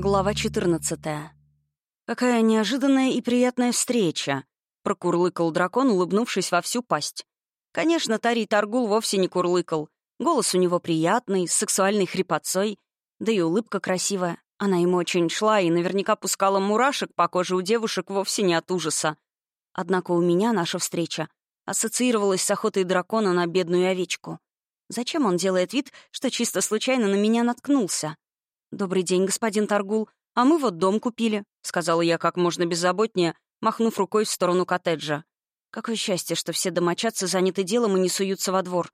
Глава 14. «Какая неожиданная и приятная встреча!» — прокурлыкал дракон, улыбнувшись во всю пасть. Конечно, Тарий Таргул вовсе не курлыкал. Голос у него приятный, с сексуальной хрипотцой, да и улыбка красивая. Она ему очень шла и наверняка пускала мурашек по коже у девушек вовсе не от ужаса. Однако у меня наша встреча ассоциировалась с охотой дракона на бедную овечку. Зачем он делает вид, что чисто случайно на меня наткнулся? «Добрый день, господин Таргул. А мы вот дом купили», — сказала я как можно беззаботнее, махнув рукой в сторону коттеджа. «Какое счастье, что все домочадцы заняты делом и не суются во двор».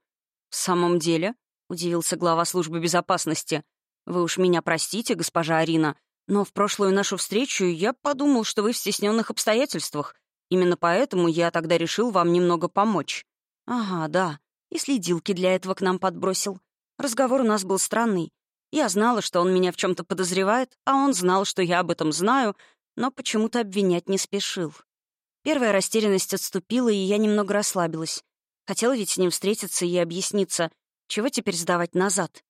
«В самом деле?» — удивился глава службы безопасности. «Вы уж меня простите, госпожа Арина, но в прошлую нашу встречу я подумал, что вы в стесненных обстоятельствах. Именно поэтому я тогда решил вам немного помочь». «Ага, да и следилки для этого к нам подбросил. Разговор у нас был странный. Я знала, что он меня в чем то подозревает, а он знал, что я об этом знаю, но почему-то обвинять не спешил. Первая растерянность отступила, и я немного расслабилась. Хотела ведь с ним встретиться и объясниться, чего теперь сдавать назад.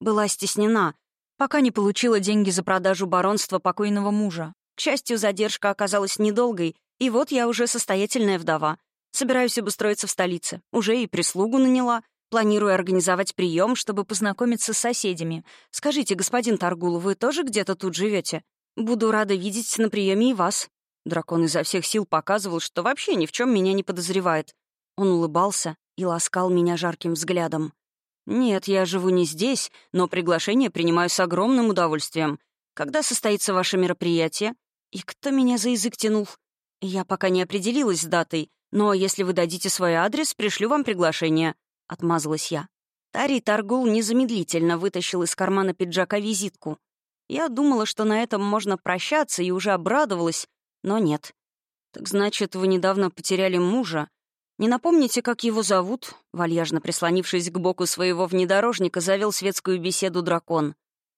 Была стеснена, пока не получила деньги за продажу баронства покойного мужа. К счастью, задержка оказалась недолгой, и вот я уже состоятельная вдова, Собираюсь обустроиться в столице. Уже и прислугу наняла. Планирую организовать прием, чтобы познакомиться с соседями. Скажите, господин Таргул, вы тоже где-то тут живете? Буду рада видеть на приеме и вас». Дракон изо всех сил показывал, что вообще ни в чем меня не подозревает. Он улыбался и ласкал меня жарким взглядом. «Нет, я живу не здесь, но приглашение принимаю с огромным удовольствием. Когда состоится ваше мероприятие? И кто меня за язык тянул? Я пока не определилась с датой, но если вы дадите свой адрес, пришлю вам приглашение», — отмазалась я. Тарий Таргул незамедлительно вытащил из кармана пиджака визитку. Я думала, что на этом можно прощаться, и уже обрадовалась, но нет. «Так значит, вы недавно потеряли мужа. Не напомните, как его зовут?» Вальяжно прислонившись к боку своего внедорожника, завел светскую беседу дракон.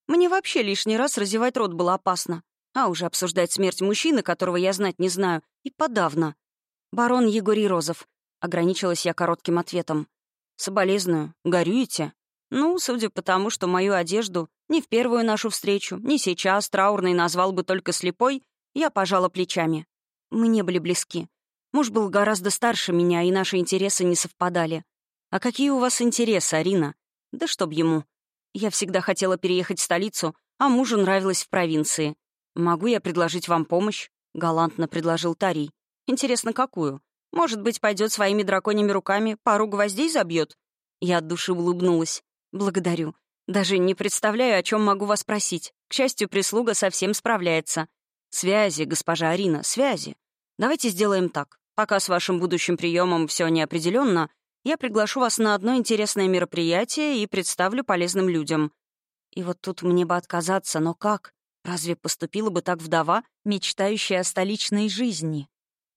«Мне вообще лишний раз разевать рот было опасно. А уже обсуждать смерть мужчины, которого я знать не знаю, и подавно. «Барон Егорий Розов», — ограничилась я коротким ответом. «Соболезную. Горюете?» «Ну, судя по тому, что мою одежду ни в первую нашу встречу, ни сейчас траурный назвал бы только слепой, я пожала плечами. Мы не были близки. Муж был гораздо старше меня, и наши интересы не совпадали. А какие у вас интересы, Арина? Да чтоб ему. Я всегда хотела переехать в столицу, а мужу нравилось в провинции. Могу я предложить вам помощь? Галантно предложил Тарий. Интересно, какую? Может быть, пойдет своими драконьими руками, пару гвоздей забьет? Я от души улыбнулась. Благодарю. Даже не представляю, о чем могу вас просить. К счастью, прислуга совсем справляется. Связи, госпожа Арина, связи. Давайте сделаем так. Пока с вашим будущим приемом все неопределенно, я приглашу вас на одно интересное мероприятие и представлю полезным людям. И вот тут мне бы отказаться, но как? Разве поступила бы так вдова, мечтающая о столичной жизни?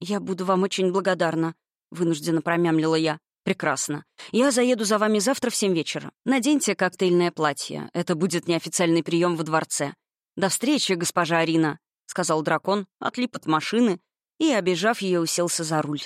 «Я буду вам очень благодарна», — вынужденно промямлила я. «Прекрасно. Я заеду за вами завтра в семь вечера. Наденьте коктейльное платье. Это будет неофициальный прием во дворце. До встречи, госпожа Арина», — сказал дракон, отлип от машины и, обижав ее, уселся за руль.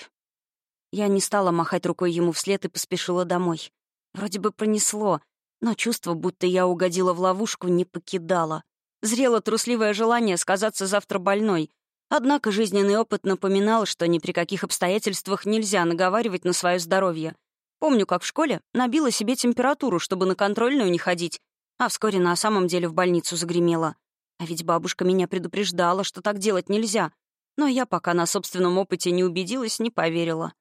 Я не стала махать рукой ему вслед и поспешила домой. Вроде бы пронесло, но чувство, будто я угодила в ловушку, не покидало. Зрело трусливое желание сказаться завтра больной, Однако жизненный опыт напоминал, что ни при каких обстоятельствах нельзя наговаривать на свое здоровье. Помню, как в школе набила себе температуру, чтобы на контрольную не ходить, а вскоре на самом деле в больницу загремела. А ведь бабушка меня предупреждала, что так делать нельзя. Но я пока на собственном опыте не убедилась, не поверила.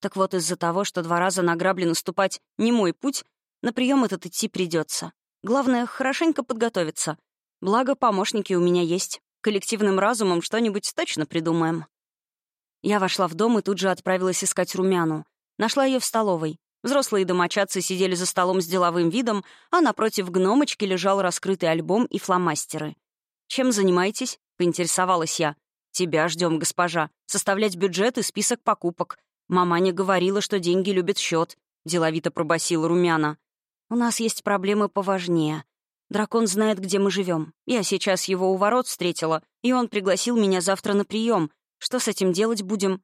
Так вот, из-за того, что два раза на грабли наступать не мой путь, на прием этот идти придется. Главное, хорошенько подготовиться. Благо, помощники у меня есть. Коллективным разумом что-нибудь точно придумаем. Я вошла в дом и тут же отправилась искать румяну. Нашла ее в столовой. Взрослые домочадцы сидели за столом с деловым видом, а напротив гномочки лежал раскрытый альбом и фломастеры. «Чем занимаетесь?» — поинтересовалась я. «Тебя ждем, госпожа. Составлять бюджет и список покупок. Маманя говорила, что деньги любят счет», — деловито пробасила румяна. «У нас есть проблемы поважнее. Дракон знает, где мы живем. Я сейчас его у ворот встретила, и он пригласил меня завтра на прием. Что с этим делать будем?»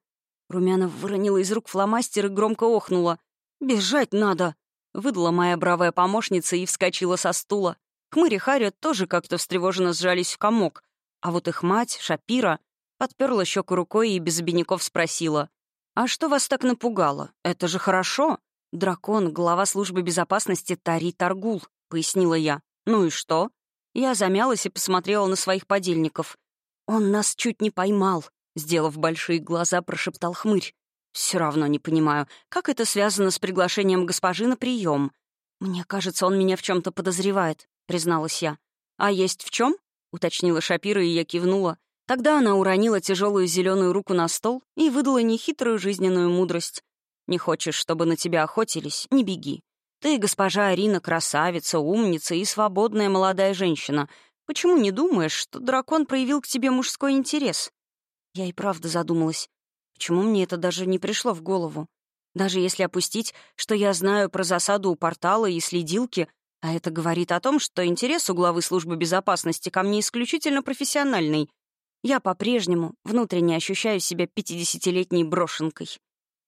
Румянов выронила из рук фломастер и громко охнула. «Бежать надо!» — выдала моя бравая помощница и вскочила со стула. Хмырь и Харри тоже как-то встревоженно сжались в комок, а вот их мать, Шапира, подперла щеку рукой и без обиняков спросила. «А что вас так напугало? Это же хорошо!» «Дракон, глава службы безопасности Тари Таргул», — пояснила я. «Ну и что?» Я замялась и посмотрела на своих подельников. «Он нас чуть не поймал», — сделав большие глаза, прошептал хмырь. Все равно не понимаю, как это связано с приглашением госпожи на прием. Мне кажется, он меня в чем то подозревает, призналась я. А есть в чем? уточнила Шапира, и я кивнула. Тогда она уронила тяжелую зеленую руку на стол и выдала нехитрую жизненную мудрость. «Не хочешь, чтобы на тебя охотились? Не беги. Ты, госпожа Арина, красавица, умница и свободная молодая женщина. Почему не думаешь, что дракон проявил к тебе мужской интерес?» Я и правда задумалась. Почему мне это даже не пришло в голову? Даже если опустить, что я знаю про засаду у портала и следилки, а это говорит о том, что интерес у главы службы безопасности ко мне исключительно профессиональный, я по-прежнему внутренне ощущаю себя пятидесятилетней брошенкой.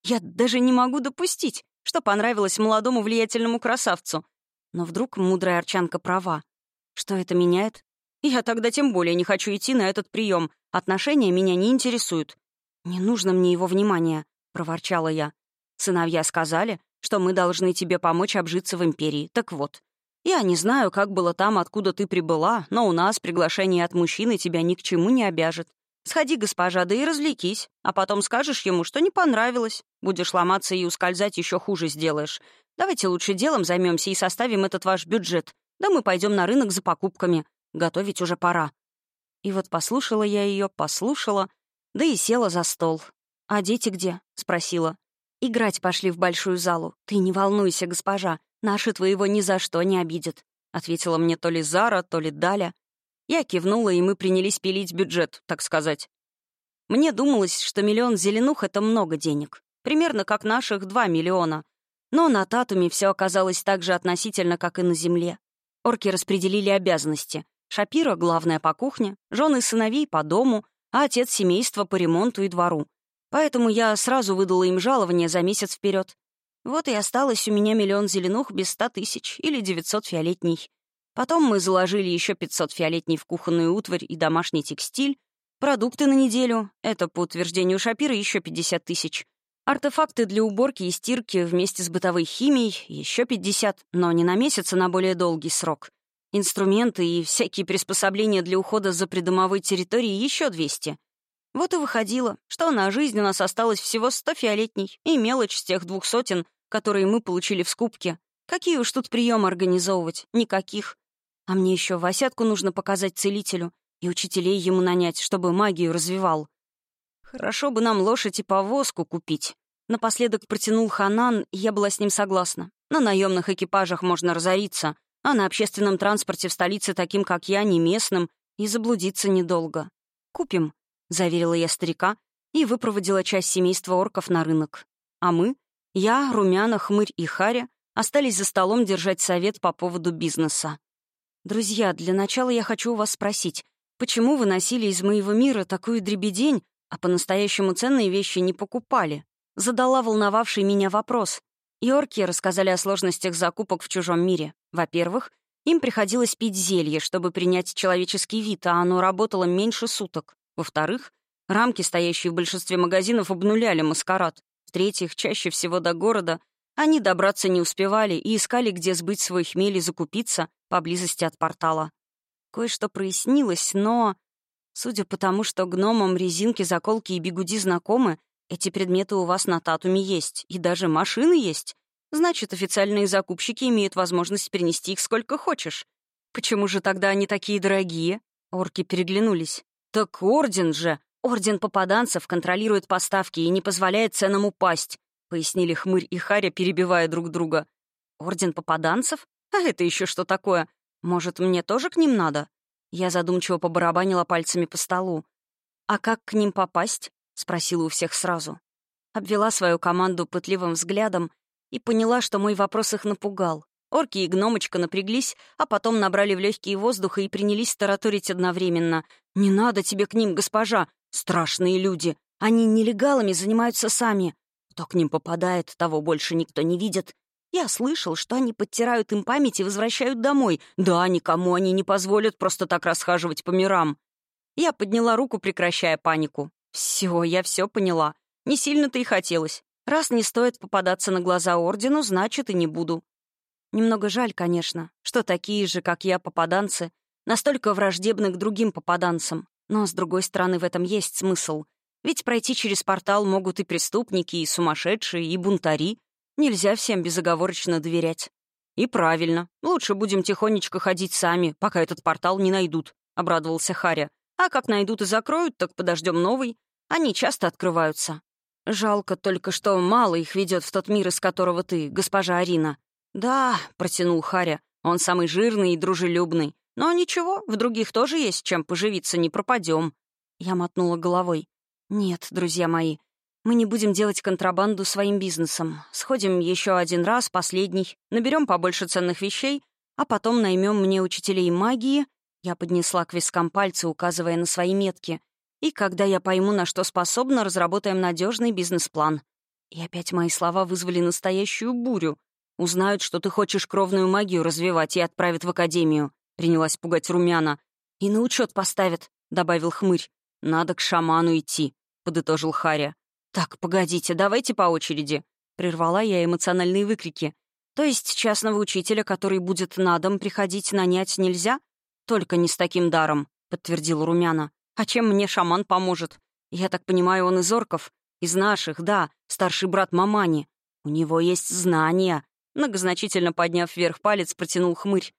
Я даже не могу допустить, что понравилось молодому влиятельному красавцу. Но вдруг мудрая арчанка права. Что это меняет? Я тогда тем более не хочу идти на этот прием. Отношения меня не интересуют. «Не нужно мне его внимания», — проворчала я. «Сыновья сказали, что мы должны тебе помочь обжиться в Империи. Так вот, я не знаю, как было там, откуда ты прибыла, но у нас приглашение от мужчины тебя ни к чему не обяжет. Сходи, госпожа, да и развлекись, а потом скажешь ему, что не понравилось. Будешь ломаться и ускользать, еще хуже сделаешь. Давайте лучше делом займемся и составим этот ваш бюджет. Да мы пойдем на рынок за покупками. Готовить уже пора». И вот послушала я ее, послушала, да и села за стол. «А дети где?» — спросила. «Играть пошли в большую залу. Ты не волнуйся, госпожа. Наши твоего ни за что не обидят», — ответила мне то ли Зара, то ли Даля. Я кивнула, и мы принялись пилить бюджет, так сказать. Мне думалось, что миллион зеленух — это много денег. Примерно как наших два миллиона. Но на Татуме все оказалось так же относительно, как и на Земле. Орки распределили обязанности. Шапира — главная по кухне, жены сыновей — по дому, а отец семейства по ремонту и двору. Поэтому я сразу выдала им жалование за месяц вперед. Вот и осталось у меня миллион зеленух без ста тысяч или девятьсот фиолетней. Потом мы заложили еще пятьсот фиолетней в кухонную утварь и домашний текстиль, продукты на неделю, это, по утверждению Шапира, еще пятьдесят тысяч. Артефакты для уборки и стирки вместе с бытовой химией — еще пятьдесят, но не на месяц, а на более долгий срок. Инструменты и всякие приспособления для ухода за придомовой территорией еще 200. Вот и выходило, что на жизнь у нас осталось всего 100 фиолетней и мелочь с тех двух сотен, которые мы получили в скупке. Какие уж тут приемы организовывать? Никаких. А мне еще Васятку нужно показать целителю и учителей ему нанять, чтобы магию развивал. Хорошо бы нам лошадь и повозку купить. Напоследок протянул Ханан, и я была с ним согласна. На наемных экипажах можно разориться — а на общественном транспорте в столице таким, как я, не местным, и заблудиться недолго. «Купим», — заверила я старика и выпроводила часть семейства орков на рынок. А мы, я, Румяна, Хмырь и Харя, остались за столом держать совет по поводу бизнеса. «Друзья, для начала я хочу у вас спросить, почему вы носили из моего мира такую дребедень, а по-настоящему ценные вещи не покупали?» Задала волновавший меня вопрос. И орки рассказали о сложностях закупок в чужом мире. Во-первых, им приходилось пить зелье, чтобы принять человеческий вид, а оно работало меньше суток. Во-вторых, рамки, стоящие в большинстве магазинов, обнуляли маскарад. В-третьих, чаще всего до города они добраться не успевали и искали, где сбыть свой хмель и закупиться поблизости от портала. Кое-что прояснилось, но... Судя по тому, что гномам резинки, заколки и бигуди знакомы, эти предметы у вас на татуме есть, и даже машины есть. Значит, официальные закупщики имеют возможность перенести их сколько хочешь. Почему же тогда они такие дорогие? Орки переглянулись. Так орден же! Орден попаданцев контролирует поставки и не позволяет ценам упасть, пояснили Хмырь и Харя, перебивая друг друга. Орден попаданцев? А это еще что такое? Может, мне тоже к ним надо? Я задумчиво побарабанила пальцами по столу. А как к ним попасть? — спросила у всех сразу. Обвела свою команду пытливым взглядом и поняла, что мой вопрос их напугал. Орки и гномочка напряглись, а потом набрали в легкие воздуха и принялись тараторить одновременно. «Не надо тебе к ним, госпожа! Страшные люди! Они нелегалами занимаются сами. Кто к ним попадает, того больше никто не видит. Я слышал, что они подтирают им память и возвращают домой. Да, никому они не позволят просто так расхаживать по мирам. Я подняла руку, прекращая панику. Все, я все поняла. Не сильно-то и хотелось. Раз не стоит попадаться на глаза ордену, значит, и не буду. Немного жаль, конечно, что такие же, как я, попаданцы, настолько враждебны к другим попаданцам. Но, с другой стороны, в этом есть смысл. Ведь пройти через портал могут и преступники, и сумасшедшие, и бунтари. Нельзя всем безоговорочно доверять. И правильно. Лучше будем тихонечко ходить сами, пока этот портал не найдут, — обрадовался Харя. А как найдут и закроют, так подождем новый. Они часто открываются. Жалко только, что мало их ведет в тот мир, из которого ты, госпожа Арина. Да, — протянул Харя, — он самый жирный и дружелюбный. Но ничего, в других тоже есть чем поживиться, не пропадем. Я мотнула головой. Нет, друзья мои, мы не будем делать контрабанду своим бизнесом. Сходим еще один раз, последний, наберем побольше ценных вещей, а потом наймем мне учителей магии. Я поднесла к вискам пальцы, указывая на свои метки. И когда я пойму, на что способна, разработаем надежный бизнес-план. И опять мои слова вызвали настоящую бурю. Узнают, что ты хочешь кровную магию развивать и отправят в академию. Принялась пугать румяна. И на учет поставят, добавил хмырь. Надо к шаману идти, подытожил Харя. «Так, погодите, давайте по очереди», — прервала я эмоциональные выкрики. «То есть частного учителя, который будет на дом приходить, нанять нельзя? Только не с таким даром», — подтвердил Румяна. «А чем мне шаман поможет? Я так понимаю, он из орков? Из наших, да, старший брат Мамани. У него есть знания», — многозначительно подняв вверх палец, протянул хмырь.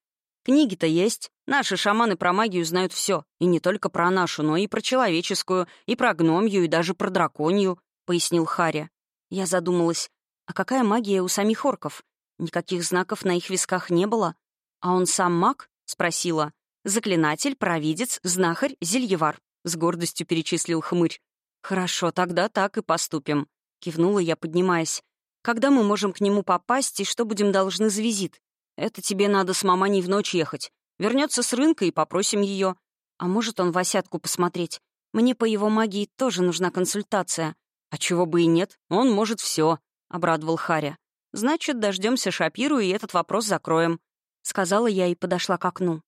«Книги-то есть. Наши шаманы про магию знают все. И не только про нашу, но и про человеческую, и про гномью, и даже про драконью пояснил Харя. Я задумалась, а какая магия у самих орков? Никаких знаков на их висках не было. А он сам маг? Спросила. Заклинатель, провидец, знахарь, зельевар. С гордостью перечислил хмырь. «Хорошо, тогда так и поступим», — кивнула я, поднимаясь. «Когда мы можем к нему попасть и что будем должны за визит? Это тебе надо с маманей в ночь ехать. Вернется с рынка и попросим ее. А может, он Васятку посмотреть? Мне по его магии тоже нужна консультация. «А чего бы и нет, он может все», — обрадовал Харя. «Значит, дождемся Шапиру и этот вопрос закроем», — сказала я и подошла к окну.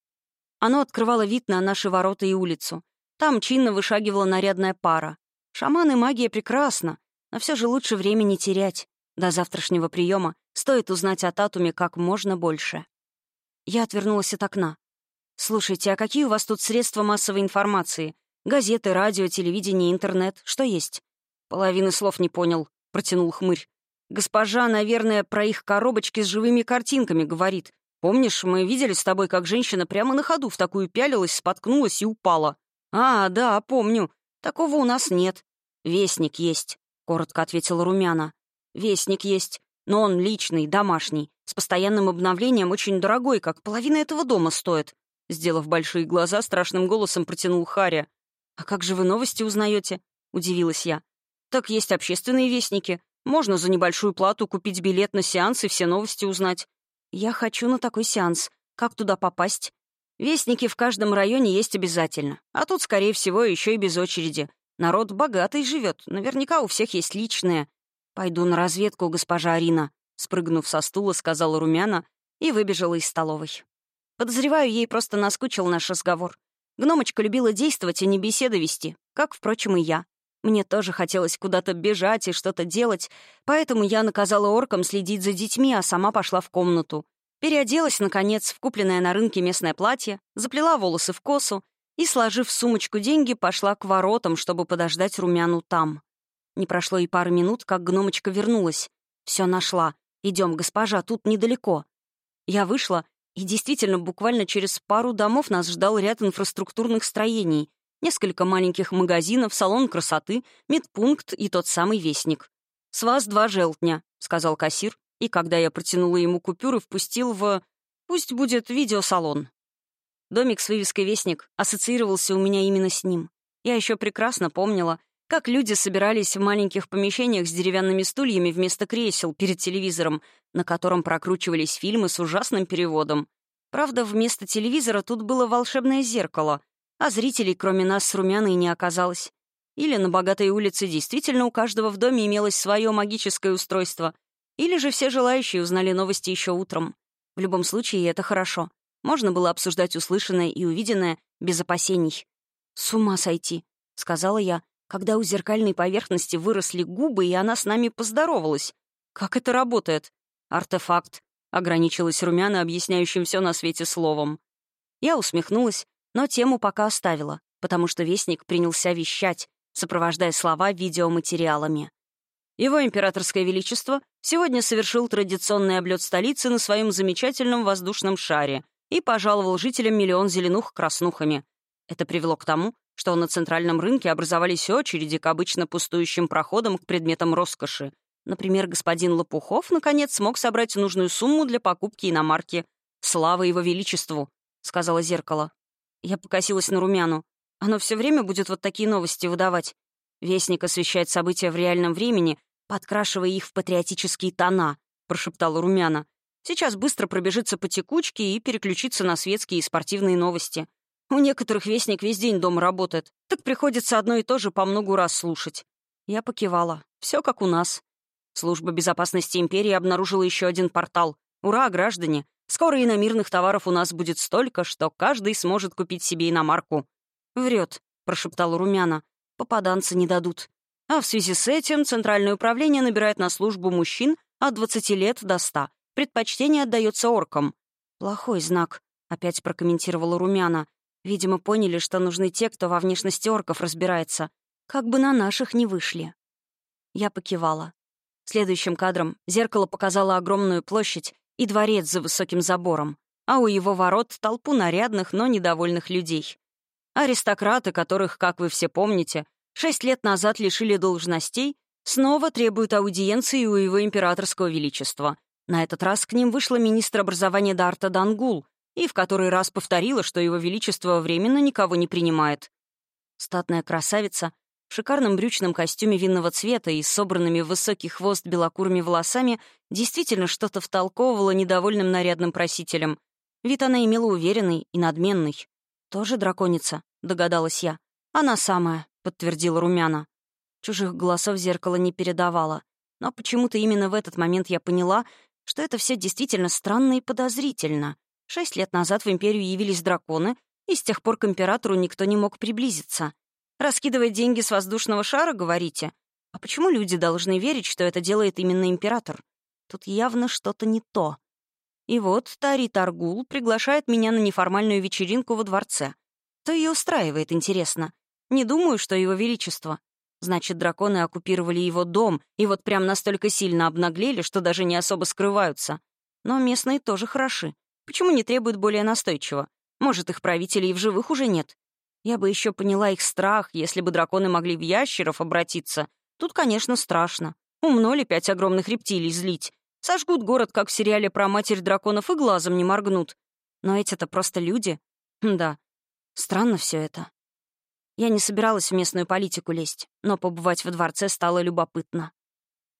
Оно открывало вид на наши ворота и улицу. Там чинно вышагивала нарядная пара. Шаман и магия прекрасна, но все же лучше времени терять. До завтрашнего приема стоит узнать о Татуме как можно больше. Я отвернулась от окна. «Слушайте, а какие у вас тут средства массовой информации? Газеты, радио, телевидение, интернет? Что есть?» «Половины слов не понял», — протянул хмырь. «Госпожа, наверное, про их коробочки с живыми картинками говорит. Помнишь, мы видели с тобой, как женщина прямо на ходу в такую пялилась, споткнулась и упала?» «А, да, помню. Такого у нас нет». «Вестник есть», — коротко ответила Румяна. «Вестник есть, но он личный, домашний, с постоянным обновлением очень дорогой, как половина этого дома стоит». Сделав большие глаза, страшным голосом протянул Харя. «А как же вы новости узнаете? удивилась я. Так есть общественные вестники. Можно за небольшую плату купить билет на сеанс и все новости узнать. Я хочу на такой сеанс. Как туда попасть? Вестники в каждом районе есть обязательно. А тут, скорее всего, еще и без очереди. Народ богатый живет. Наверняка у всех есть личные. Пойду на разведку, госпожа Арина. Спрыгнув со стула, сказала Румяна и выбежала из столовой. Подозреваю, ей просто наскучил наш разговор. Гномочка любила действовать, а не беседы вести, как, впрочем, и я. Мне тоже хотелось куда-то бежать и что-то делать, поэтому я наказала оркам следить за детьми, а сама пошла в комнату. Переоделась, наконец, в купленное на рынке местное платье, заплела волосы в косу и, сложив в сумочку деньги, пошла к воротам, чтобы подождать румяну там. Не прошло и пары минут, как гномочка вернулась. Все нашла. Идем, госпожа, тут недалеко. Я вышла, и действительно, буквально через пару домов нас ждал ряд инфраструктурных строений — Несколько маленьких магазинов, салон красоты, медпункт и тот самый вестник. «С вас два желтня», — сказал кассир, и когда я протянула ему купюры, впустил в... Пусть будет видеосалон. Домик с вывеской «Вестник» ассоциировался у меня именно с ним. Я еще прекрасно помнила, как люди собирались в маленьких помещениях с деревянными стульями вместо кресел перед телевизором, на котором прокручивались фильмы с ужасным переводом. Правда, вместо телевизора тут было волшебное зеркало, а зрителей, кроме нас, с Румяной не оказалось. Или на богатой улице действительно у каждого в доме имелось свое магическое устройство, Или же все желающие узнали новости еще утром. В любом случае, это хорошо. Можно было обсуждать услышанное и увиденное без опасений. «С ума сойти», — сказала я, когда у зеркальной поверхности выросли губы, и она с нами поздоровалась. «Как это работает?» «Артефакт», — ограничилась румяна, объясняющим все на свете словом. Я усмехнулась, но тему пока оставила, потому что Вестник принялся вещать, сопровождая слова видеоматериалами. Его императорское величество сегодня совершил традиционный облет столицы на своем замечательном воздушном шаре и пожаловал жителям миллион зеленух краснухами. Это привело к тому, что на центральном рынке образовались очереди к обычно пустующим проходам к предметам роскоши. Например, господин Лопухов, наконец, смог собрать нужную сумму для покупки иномарки. «Слава его величеству!» — сказала зеркало. Я покосилась на румяну. Оно все время будет вот такие новости выдавать. Вестник освещает события в реальном времени, подкрашивая их в патриотические тона», — прошептала Румяна. «Сейчас быстро пробежится по текучке и переключится на светские и спортивные новости. У некоторых Вестник весь день дома работает, так приходится одно и то же по многу раз слушать». Я покивала. Все как у нас. Служба безопасности империи обнаружила еще один портал. Ура, граждане! Скоро иномирных товаров у нас будет столько, что каждый сможет купить себе иномарку. «Врет», — прошептала Румяна. «Попаданцы не дадут. А в связи с этим Центральное управление набирает на службу мужчин от 20 лет до 100. Предпочтение отдается оркам. «Плохой знак», — опять прокомментировала Румяна. «Видимо, поняли, что нужны те, кто во внешности орков разбирается. Как бы на наших не вышли». Я покивала. Следующим кадром зеркало показало огромную площадь и дворец за высоким забором, а у его ворот — толпу нарядных, но недовольных людей. Аристократы, которых, как вы все помните, шесть лет назад лишили должностей, снова требуют аудиенции у его императорского величества. На этот раз к ним вышла министр образования Дарта Дангул и в который раз повторила, что его величество временно никого не принимает. Статная красавица в шикарном брючном костюме винного цвета и собранными в высокий хвост белокурыми волосами действительно что-то втолковывала недовольным нарядным просителям. Вид она имела уверенный и надменный. «Тоже драконица?» — догадалась я. «Она самая», — подтвердила Румяна. Чужих голосов зеркало не передавало. Но почему-то именно в этот момент я поняла, что это все действительно странно и подозрительно. Шесть лет назад в Империю явились драконы, и с тех пор к Императору никто не мог приблизиться. Раскидывать деньги с воздушного шара, говорите? А почему люди должны верить, что это делает именно Император? Тут явно что-то не то. И вот Тари Таргул приглашает меня на неформальную вечеринку во дворце. То ее устраивает, интересно. Не думаю, что его величество. Значит, драконы оккупировали его дом и вот прям настолько сильно обнаглели, что даже не особо скрываются. Но местные тоже хороши. Почему не требуют более настойчиво? Может, их правителей и в живых уже нет? Я бы еще поняла их страх, если бы драконы могли в ящеров обратиться. Тут, конечно, страшно. Умно ли пять огромных рептилий злить? Сожгут город, как в сериале про матерь драконов, и глазом не моргнут. Но эти-то просто люди. Да, странно все это. Я не собиралась в местную политику лезть, но побывать во дворце стало любопытно.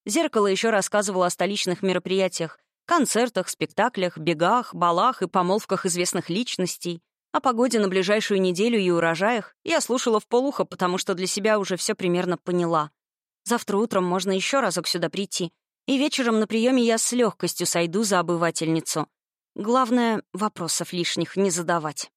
Зеркало еще рассказывало о столичных мероприятиях, концертах, спектаклях, бегах, балах и помолвках известных личностей. О погоде на ближайшую неделю и урожаях я слушала в полухо, потому что для себя уже все примерно поняла. Завтра утром можно еще разок сюда прийти, и вечером на приеме я с легкостью сойду за обывательницу. Главное, вопросов лишних не задавать.